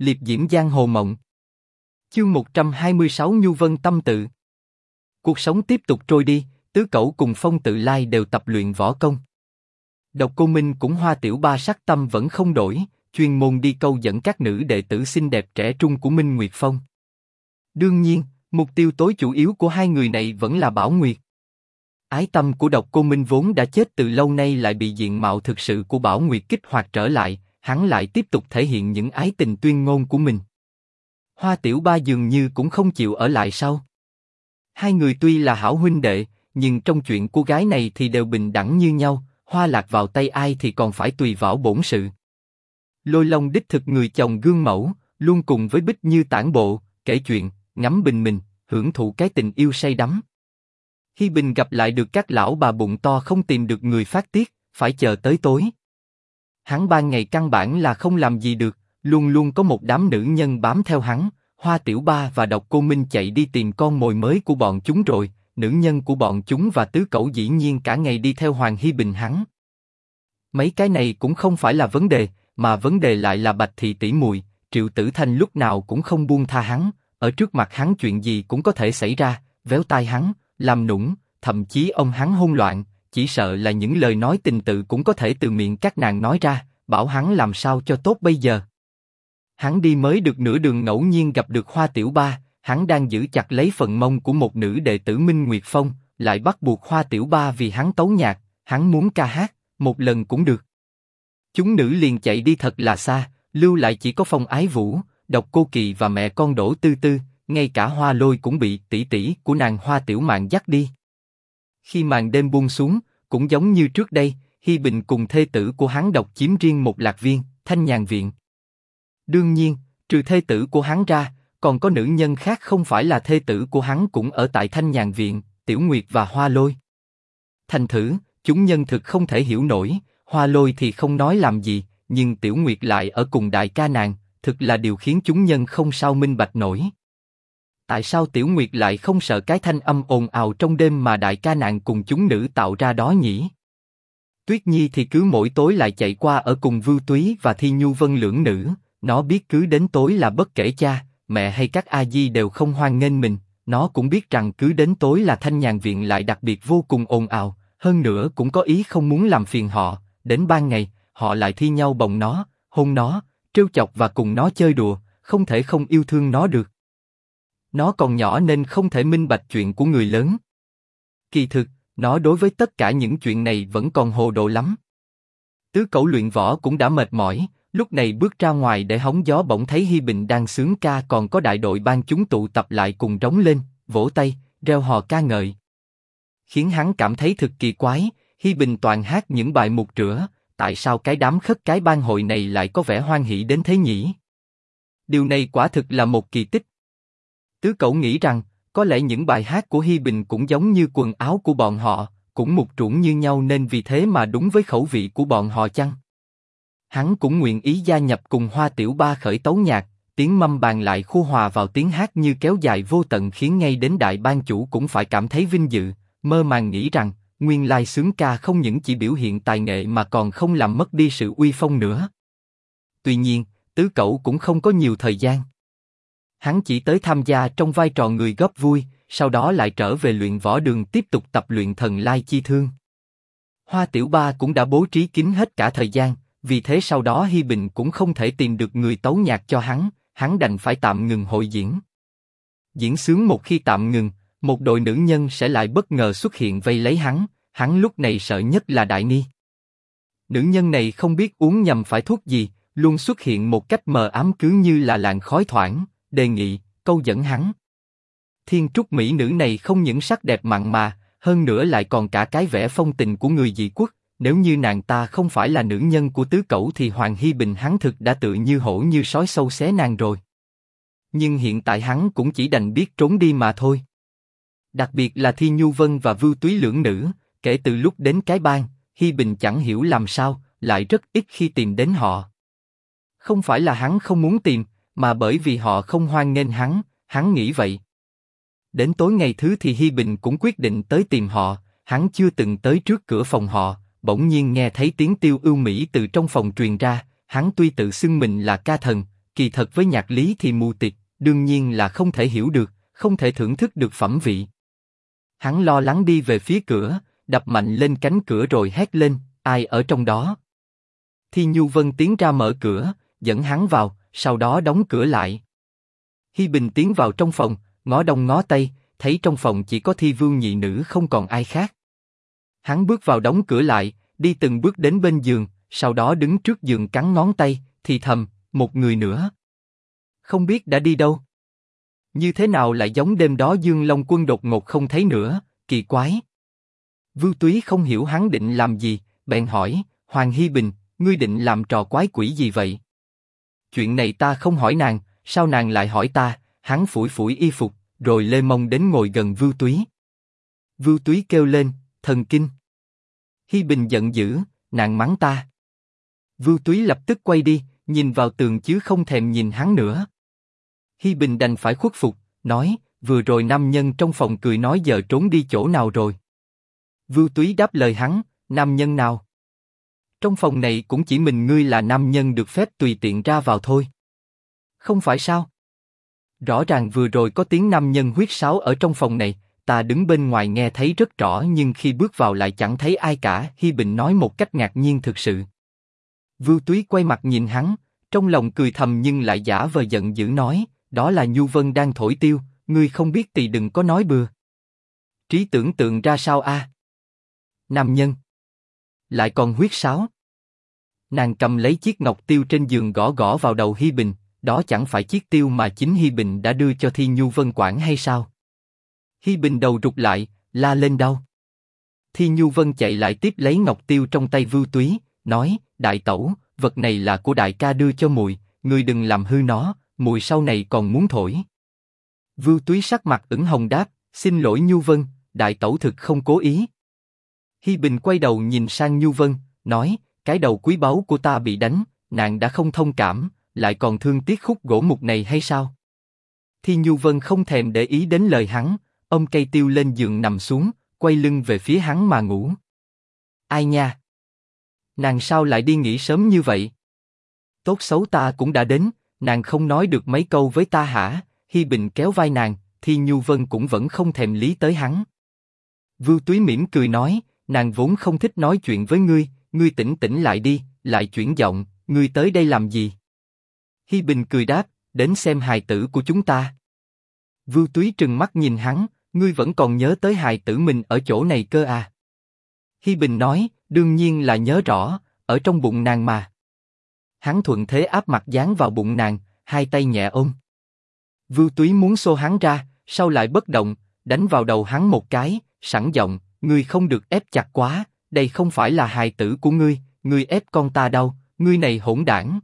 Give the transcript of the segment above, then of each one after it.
liệp diễm giang hồ mộng. Chương 126 Nhu Vân Tâm Tự Cuộc sống tiếp tục trôi đi, tứ cẩu cùng phong tự lai đều tập luyện võ công. Độc Cô Minh cũng hoa tiểu ba sắc tâm vẫn không đổi, chuyên môn đi câu dẫn các nữ đệ tử xinh đẹp trẻ trung của Minh Nguyệt Phong. Đương nhiên, mục tiêu tối chủ yếu của hai người này vẫn là Bảo Nguyệt. Ái tâm của độc cô Minh vốn đã chết từ lâu nay lại bị diện mạo thực sự của Bảo Nguyệt kích hoạt trở lại, hắn lại tiếp tục thể hiện những ái tình tuyên ngôn của mình. Hoa Tiểu Ba dường như cũng không chịu ở lại sau. Hai người tuy là hảo huynh đệ, nhưng trong chuyện cô gái này thì đều bình đẳng như nhau, hoa lạc vào tay ai thì còn phải tùy vào bổn sự. Lôi Long đích thực người chồng gương mẫu, luôn cùng với Bích Như tản bộ, kể chuyện, ngắm bình mình, hưởng thụ cái tình yêu say đắm. Hi Bình gặp lại được các lão bà bụng to không tìm được người phát tiết, phải chờ tới tối. Hắn ban ngày căn bản là không làm gì được, luôn luôn có một đám nữ nhân bám theo hắn. Hoa Tiểu Ba và Độc Cô Minh chạy đi tìm con mồi mới của bọn chúng rồi, nữ nhân của bọn chúng và tứ cẩu dĩ nhiên cả ngày đi theo Hoàng Hi Bình hắn. Mấy cái này cũng không phải là vấn đề, mà vấn đề lại là Bạch Thị tỷ mùi, Triệu Tử Thanh lúc nào cũng không buông tha hắn, ở trước mặt hắn chuyện gì cũng có thể xảy ra, véo tai hắn, làm nũng, thậm chí ông hắn hôn loạn, chỉ sợ là những lời nói tình tự cũng có thể từ miệng các nàng nói ra, bảo hắn làm sao cho tốt bây giờ. Hắn đi mới được nửa đường ngẫu nhiên gặp được Hoa Tiểu Ba, hắn đang giữ chặt lấy phần mông của một nữ đệ tử Minh Nguyệt Phong, lại bắt buộc Hoa Tiểu Ba vì hắn tấu nhạc, hắn muốn ca hát, một lần cũng được. Chúng nữ liền chạy đi thật là xa, lưu lại chỉ có Phong Ái Vũ, Độc Cô Kỳ và mẹ con Đỗ Tư Tư, ngay cả Hoa Lôi cũng bị tỷ tỷ của nàng Hoa Tiểu Mạn dắt đi. Khi màn đêm buông xuống, cũng giống như trước đây, Hi Bình cùng thê tử của hắn độc chiếm riêng một lạc viên, thanh nhàn viện. Đương nhiên, trừ thê tử của hắn ra, còn có nữ nhân khác không phải là thê tử của hắn cũng ở tại thanh nhàn viện, Tiểu Nguyệt và Hoa Lôi. Thành thử, chúng nhân thực không thể hiểu nổi, Hoa Lôi thì không nói làm gì, nhưng Tiểu Nguyệt lại ở cùng đại ca nàng, thực là điều khiến chúng nhân không sao minh bạch nổi. Tại sao Tiểu Nguyệt lại không sợ cái thanh âm ồn ào trong đêm mà đại ca nàng cùng chúng nữ tạo ra đó nhỉ? Tuyết Nhi thì cứ mỗi tối lại chạy qua ở cùng Vưu Túy và Thi Nhu Vân lưỡng nữ, nó biết cứ đến tối là bất kể cha, mẹ hay các a di đều không hoan nghênh mình, nó cũng biết rằng cứ đến tối là thanh nhàn viện lại đặc biệt vô cùng ồn ào, hơn nữa cũng có ý không muốn làm phiền họ, đến ban ngày họ lại thi nhau bồng nó, hôn nó, trêu chọc và cùng nó chơi đùa, không thể không yêu thương nó được. Nó còn nhỏ nên không thể minh bạch chuyện của người lớn. Kỳ thực, nó đối với tất cả những chuyện này vẫn còn hồ đồ lắm. Tứ cẩu luyện võ cũng đã mệt mỏi, lúc này bước ra ngoài để hóng gió bỗng thấy Hi Bình đang sướng ca còn có đại đội ban chúng tụ tập lại cùng trống lên, vỗ tay, reo hò ca ngợi. Khiến hắn cảm thấy thực kỳ quái, Hi Bình toàn hát những bài mục rửa, tại sao cái đám khất cái ban hội này lại có vẻ hoan hỷ đến thế nhỉ? Điều này quả thực là một kỳ tích. Tứ cậu nghĩ rằng, có lẽ những bài hát của Hi Bình cũng giống như quần áo của bọn họ, cũng mục trũng như nhau nên vì thế mà đúng với khẩu vị của bọn họ chăng? Hắn cũng nguyện ý gia nhập cùng Hoa Tiểu Ba khởi tấu nhạc, tiếng mâm bàn lại khu hòa vào tiếng hát như kéo dài vô tận khiến ngay đến đại ban chủ cũng phải cảm thấy vinh dự, mơ màng nghĩ rằng nguyên lai sướng ca không những chỉ biểu hiện tài nghệ mà còn không làm mất đi sự uy phong nữa. Tuy nhiên, tứ cậu cũng không có nhiều thời gian. Hắn chỉ tới tham gia trong vai trò người góp vui, sau đó lại trở về luyện võ đường tiếp tục tập luyện thần lai chi thương. Hoa Tiểu Ba cũng đã bố trí kín hết cả thời gian, vì thế sau đó Hi Bình cũng không thể tìm được người tấu nhạc cho hắn, hắn đành phải tạm ngừng hội diễn. Diễn sướng một khi tạm ngừng, một đội nữ nhân sẽ lại bất ngờ xuất hiện vây lấy hắn, hắn lúc này sợ nhất là Đại Ni. Nữ nhân này không biết uống nhầm phải thuốc gì, luôn xuất hiện một cách mờ ám cứ như là làn khói thoảng, đề nghị, câu dẫn hắn. Thiên trúc mỹ nữ này không những sắc đẹp mặn mà, hơn nữa lại còn cả cái vẻ phong tình của người dị quốc. Nếu như nàng ta không phải là nữ nhân của tứ cẩu thì Hoàng Hy Bình hắn thực đã tự như hổ như sói sâu xé nàng rồi. Nhưng hiện tại hắn cũng chỉ đành biết trốn đi mà thôi. Đặc biệt là Thi Nhu Vân và Vưu Túy lưỡng nữ, kể từ lúc đến cái bang, Hi Bình chẳng hiểu làm sao, lại rất ít khi tìm đến họ. Không phải là hắn không muốn tìm, mà bởi vì họ không hoan nghênh hắn, hắn nghĩ vậy. Đến tối ngày thứ thì Hi Bình cũng quyết định tới tìm họ, hắn chưa từng tới trước cửa phòng họ, bỗng nhiên nghe thấy tiếng tiêu ưu mỹ từ trong phòng truyền ra, hắn tuy tự xưng mình là ca thần, kỳ thật với nhạc lý thì mù tịt, đương nhiên là không thể hiểu được, không thể thưởng thức được phẩm vị. Hắn lo lắng đi về phía cửa, đập mạnh lên cánh cửa rồi hét lên, ai ở trong đó? Thi Nhu Vân tiến ra mở cửa, dẫn hắn vào, sau đó đóng cửa lại. Hi Bình tiến vào trong phòng, ngó đông ngó tây, thấy trong phòng chỉ có Thi Vương nhị nữ không còn ai khác. Hắn bước vào đóng cửa lại, đi từng bước đến bên giường, sau đó đứng trước giường cắn ngón tay, thì thầm, một người nữa. Không biết đã đi đâu. Như thế nào lại giống đêm đó Dương Long Quân đột ngột không thấy nữa, kỳ quái. Vưu Túy không hiểu hắn định làm gì, bèn hỏi, Hoàng Hy Bình, ngươi định làm trò quái quỷ gì vậy? Chuyện này ta không hỏi nàng, sao nàng lại hỏi ta? Hắn phủi phủi y phục, rồi lê mông đến ngồi gần Vưu Túy. Vưu Túy kêu lên, thần kinh. Hi Bình giận dữ, nàng mắng ta. Vưu Túy lập tức quay đi, nhìn vào tường chứ không thèm nhìn hắn nữa. Hi Bình đành phải khuất phục, nói, vừa rồi nam nhân trong phòng cười nói giờ trốn đi chỗ nào rồi. Vưu Túy đáp lời hắn, nam nhân nào? Trong phòng này cũng chỉ mình ngươi là nam nhân được phép tùy tiện ra vào thôi. Không phải sao? Rõ ràng vừa rồi có tiếng nam nhân huyết sáo ở trong phòng này, ta đứng bên ngoài nghe thấy rất rõ nhưng khi bước vào lại chẳng thấy ai cả. Hi Bình nói một cách ngạc nhiên thực sự. Vưu Túy quay mặt nhìn hắn, trong lòng cười thầm nhưng lại giả vờ giận dữ nói, đó là Nhu Vân đang thổi tiêu, ngươi không biết thì đừng có nói bừa. Trí tưởng tượng ra sao a? Nam nhân lại còn huyết sáo. Nàng cầm lấy chiếc ngọc tiêu trên giường gõ gõ vào đầu Hi Bình, đó chẳng phải chiếc tiêu mà chính Hi Bình đã đưa cho Thi Nhu Vân quản hay sao? Hi Bình đầu rụt lại, la lên đau. Thi Nhu Vân chạy lại tiếp lấy ngọc tiêu trong tay Vưu Túy, nói: Đại tẩu, vật này là của đại ca đưa cho muội, ngươi đừng làm hư nó, muội sau này còn muốn thổi. Vưu Túy sắc mặt ửng hồng đáp: Xin lỗi Nhu Vân, đại tẩu thực không cố ý. Hi Bình quay đầu nhìn sang Nhu Vân, nói: Cái đầu quý báu của ta bị đánh, nàng đã không thông cảm, lại còn thương tiếc khúc gỗ mục này hay sao? Thi Nhu Vân không thèm để ý đến lời hắn, ôm cây tiêu lên giường nằm xuống, quay lưng về phía hắn mà ngủ. Ai nha? Nàng sao lại đi nghỉ sớm như vậy? Tốt xấu ta cũng đã đến, nàng không nói được mấy câu với ta hả? Hi Bình kéo vai nàng, Thi Nhu Vân cũng vẫn không thèm lý tới hắn. Vưu Túy mỉm cười nói, nàng vốn không thích nói chuyện với ngươi, ngươi tỉnh tỉnh lại đi, lại chuyển giọng, ngươi tới đây làm gì? Hi Bình cười đáp, đến xem hài tử của chúng ta. Vưu Túy trừng mắt nhìn hắn, ngươi vẫn còn nhớ tới hài tử mình ở chỗ này cơ à? Hi Bình nói, đương nhiên là nhớ rõ, ở trong bụng nàng mà. Hắn thuận thế áp mặt dán vào bụng nàng, hai tay nhẹ ôm. Vưu Túy muốn xô hắn ra, sau lại bất động, đánh vào đầu hắn một cái, sẵn giọng, ngươi không được ép chặt quá, đây không phải là hài tử của ngươi, ngươi ép con ta đâu, ngươi này hỗn đảng.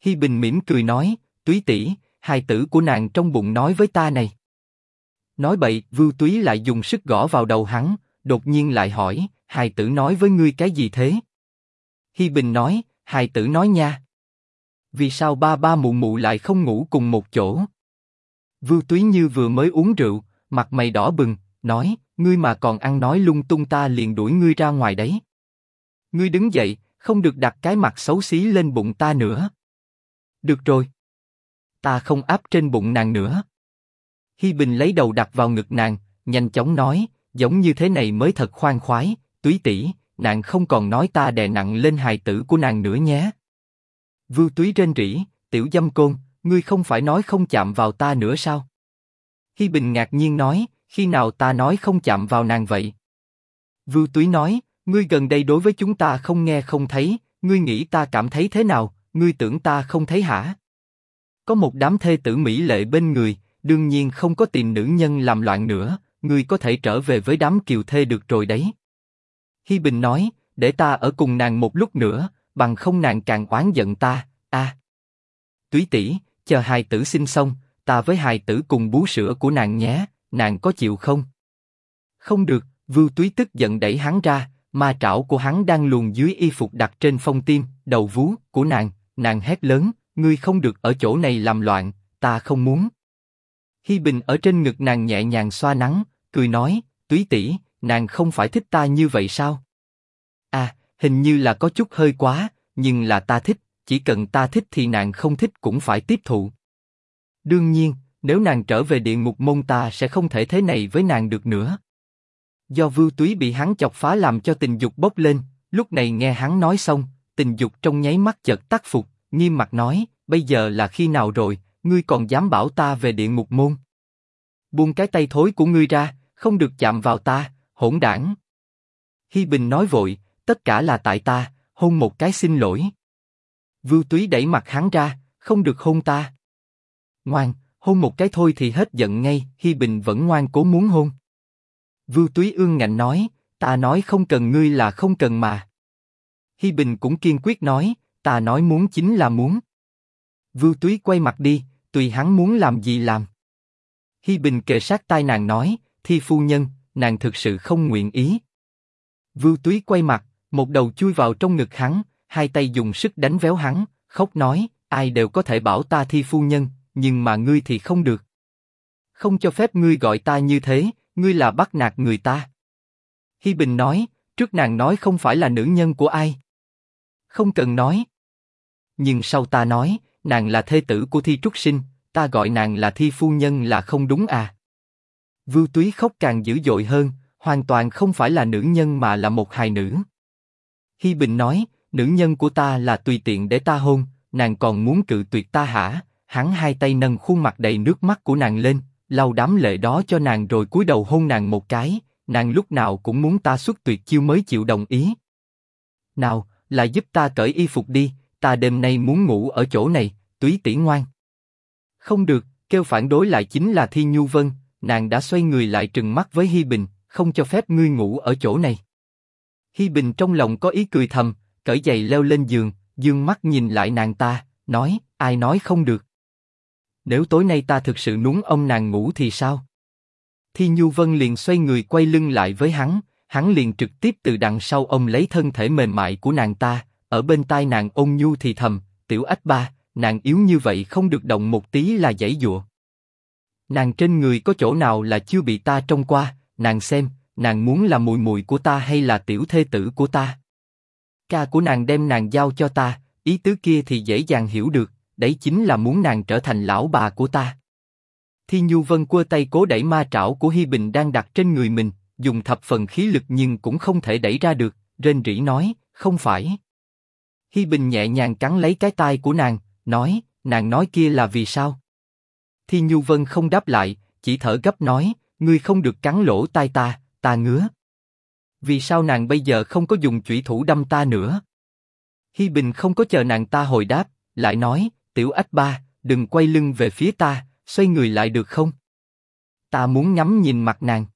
Hi Bình mỉm cười nói, Túy tỷ, hài tử của nàng trong bụng nói với ta này. Nói bậy, Vưu Túy lại dùng sức gõ vào đầu hắn, đột nhiên lại hỏi, hài tử nói với ngươi cái gì thế? Hi Bình nói, hài tử nói nha. Vì sao ba ba mụ mụ lại không ngủ cùng một chỗ? Vưu Túy như vừa mới uống rượu, mặt mày đỏ bừng, nói, ngươi mà còn ăn nói lung tung ta liền đuổi ngươi ra ngoài đấy. Ngươi đứng dậy, không được đặt cái mặt xấu xí lên bụng ta nữa. Được rồi. Ta không áp trên bụng nàng nữa. Hi Bình lấy đầu đặt vào ngực nàng, nhanh chóng nói, giống như thế này mới thật khoan khoái, túy tỷ, nàng không còn nói ta đè nặng lên hài tử của nàng nữa nhé. Vưu túy rên rỉ, tiểu dâm côn, ngươi không phải nói không chạm vào ta nữa sao? Hi Bình ngạc nhiên nói, khi nào ta nói không chạm vào nàng vậy? Vưu Túy nói, ngươi gần đây đối với chúng ta không nghe không thấy, ngươi nghĩ ta cảm thấy thế nào? Ngươi tưởng ta không thấy hả? Có một đám thê tử mỹ lệ bên người, đương nhiên không có tìm nữ nhân làm loạn nữa, ngươi có thể trở về với đám kiều thê được rồi đấy. Hi Bình nói, để ta ở cùng nàng một lúc nữa, bằng không nàng càng oán giận ta. A, Túy tỷ, chờ hài tử sinh xong, ta với hài tử cùng bú sữa của nàng nhé nàng có chịu không? Không được, Vưu Túy tức giận đẩy hắn ra, ma trảo của hắn đang luồn dưới y phục đặt trên phong tim, đầu vú của nàng, nàng hét lớn, ngươi không được ở chỗ này làm loạn, ta không muốn. Hi Bình ở trên ngực nàng nhẹ nhàng xoa nắng, cười nói, Túy tỷ, nàng không phải thích ta như vậy sao? À, hình như là có chút hơi quá, nhưng là ta thích, chỉ cần ta thích thì nàng không thích cũng phải tiếp thụ. Đương nhiên, nếu nàng trở về địa ngục môn ta sẽ không thể thế này với nàng được nữa. Do Vưu Túy bị hắn chọc phá làm cho tình dục bốc lên, lúc này nghe hắn nói xong, tình dục trong nháy mắt chợt tắt phục, nghiêm mặt nói, bây giờ là khi nào rồi, ngươi còn dám bảo ta về địa ngục môn? Buông cái tay thối của ngươi ra, không được chạm vào ta, hỗn đảng. Hi Bình nói vội, tất cả là tại ta, hôn một cái xin lỗi. Vưu Túy đẩy mặt hắn ra, không được hôn ta. Ngoan, hôn một cái thôi thì hết giận ngay. Hi Bình vẫn ngoan cố muốn hôn. Vưu Túy ương ngạnh nói, ta nói không cần ngươi là không cần mà. Hi Bình cũng kiên quyết nói, ta nói muốn chính là muốn. Vưu Túy quay mặt đi, tùy hắn muốn làm gì làm. Hi Bình kề sát tai nàng nói, thi phu nhân, nàng thực sự không nguyện ý. Vưu Túy quay mặt, một đầu chui vào trong ngực hắn, hai tay dùng sức đánh véo hắn, khóc nói, ai đều có thể bảo ta thi phu nhân, nhưng mà ngươi thì không được. Không cho phép ngươi gọi ta như thế, ngươi là bắt nạt người ta. Hi Bình nói, trước nàng nói không phải là nữ nhân của ai. Không cần nói. Nhưng sau ta nói, nàng là thê tử của Thi Trúc Sinh, ta gọi nàng là Thi Phu Nhân là không đúng à. Vưu Túy khóc càng dữ dội hơn, hoàn toàn không phải là nữ nhân mà là một hài nữ. Hi Bình nói, nữ nhân của ta là tùy tiện để ta hôn, nàng còn muốn cự tuyệt ta hả? Hắn hai tay nâng khuôn mặt đầy nước mắt của nàng lên, lau đám lệ đó cho nàng rồi cúi đầu hôn nàng một cái. Nàng lúc nào cũng muốn ta xuất tuyệt chiêu mới chịu đồng ý. Nào, là giúp ta cởi y phục đi, ta đêm nay muốn ngủ ở chỗ này, túy tỷ ngoan. Không được, kêu phản đối lại chính là Thi Nhu Vân, nàng đã xoay người lại trừng mắt với Hi Bình, không cho phép ngươi ngủ ở chỗ này. Hi Bình trong lòng có ý cười thầm, cởi giày leo lên giường, dương mắt nhìn lại nàng ta, nói, ai nói không được. Nếu tối nay ta thực sự núng ông nàng ngủ thì sao? Thi Nhu Vân liền xoay người quay lưng lại với hắn, hắn liền trực tiếp từ đằng sau ông lấy thân thể mềm mại của nàng ta, ở bên tai nàng ôn nhu thì thầm, tiểu ách ba, nàng yếu như vậy không được động một tí là dãy dụa. Nàng trên người có chỗ nào là chưa bị ta trông qua, nàng xem, nàng muốn là mùi mùi của ta hay là tiểu thê tử của ta. Ca của nàng đem nàng giao cho ta, ý tứ kia thì dễ dàng hiểu được, đấy chính là muốn nàng trở thành lão bà của ta. Thi Nhu Vân quơ tay cố đẩy ma trảo của Hi Bình đang đặt trên người mình, dùng thập phần khí lực nhưng cũng không thể đẩy ra được, rên rỉ nói, không phải. Hi Bình nhẹ nhàng cắn lấy cái tai của nàng, nói, nàng nói kia là vì sao? Thi Nhu Vân không đáp lại, chỉ thở gấp nói, ngươi không được cắn lỗ tai ta, ta ngứa. Vì sao nàng bây giờ không có dùng chủy thủ đâm ta nữa? Hi Bình không có chờ nàng ta hồi đáp, lại nói, tiểu ách ba, đừng quay lưng về phía ta, xoay người lại được không? Ta muốn ngắm nhìn mặt nàng.